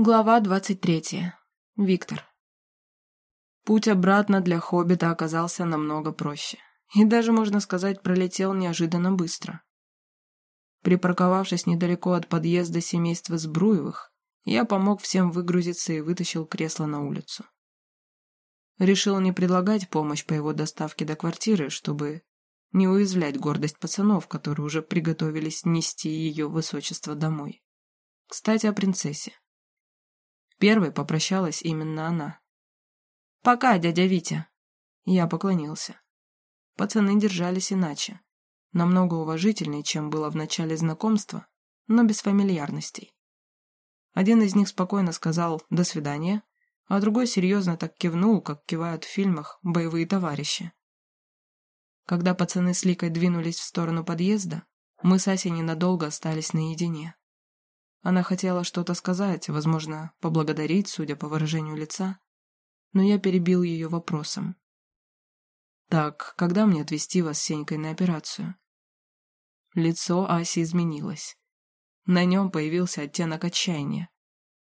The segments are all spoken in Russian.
Глава двадцать третья. Виктор. Путь обратно для Хоббита оказался намного проще. И даже, можно сказать, пролетел неожиданно быстро. Припарковавшись недалеко от подъезда семейства Сбруевых, я помог всем выгрузиться и вытащил кресло на улицу. Решил не предлагать помощь по его доставке до квартиры, чтобы не уязвлять гордость пацанов, которые уже приготовились нести ее высочество домой. Кстати, о принцессе. Первой попрощалась именно она. «Пока, дядя Витя!» Я поклонился. Пацаны держались иначе. Намного уважительнее, чем было в начале знакомства, но без фамильярностей. Один из них спокойно сказал «до свидания», а другой серьезно так кивнул, как кивают в фильмах боевые товарищи. Когда пацаны с Ликой двинулись в сторону подъезда, мы с Асей ненадолго остались наедине. Она хотела что-то сказать, возможно, поблагодарить, судя по выражению лица, но я перебил ее вопросом. «Так, когда мне отвезти вас с Сенькой на операцию?» Лицо Аси изменилось. На нем появился оттенок отчаяния.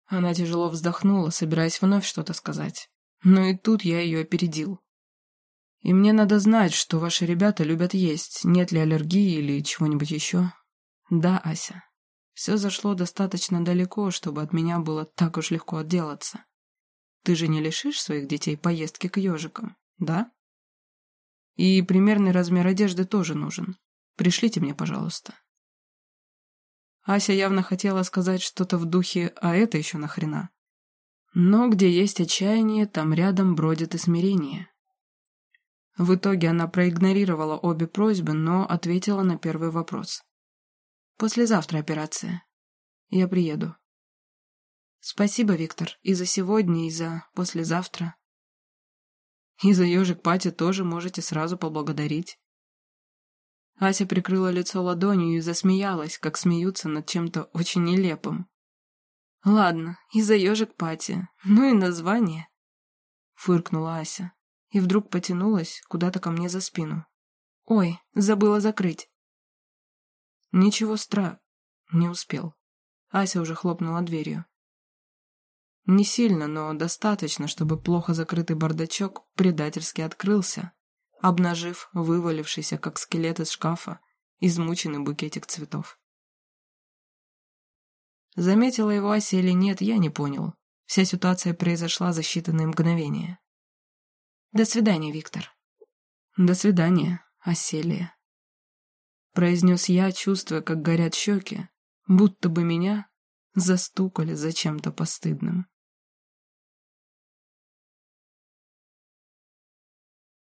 Она тяжело вздохнула, собираясь вновь что-то сказать. Но и тут я ее опередил. «И мне надо знать, что ваши ребята любят есть, нет ли аллергии или чего-нибудь еще?» «Да, Ася, все зашло достаточно далеко, чтобы от меня было так уж легко отделаться. Ты же не лишишь своих детей поездки к ежикам, да? И примерный размер одежды тоже нужен. Пришлите мне, пожалуйста. Ася явно хотела сказать что-то в духе «а это еще нахрена?». Но где есть отчаяние, там рядом бродит и смирение. В итоге она проигнорировала обе просьбы, но ответила на первый вопрос. Послезавтра операция. Я приеду. Спасибо, Виктор, и за сегодня, и за послезавтра. И за ежик Пати тоже можете сразу поблагодарить. Ася прикрыла лицо ладонью и засмеялась, как смеются над чем-то очень нелепым. Ладно, и за ежик Пати, ну и название. Фыркнула Ася и вдруг потянулась куда-то ко мне за спину. Ой, забыла закрыть. Ничего стра... Не успел. Ася уже хлопнула дверью. Не сильно, но достаточно, чтобы плохо закрытый бардачок предательски открылся, обнажив вывалившийся, как скелет из шкафа, измученный букетик цветов. Заметила его Ася или нет, я не понял. Вся ситуация произошла за считанные мгновения. До свидания, Виктор. До свидания, Оселия произнес я, чувствуя, как горят щеки, будто бы меня застукали за чем-то постыдным.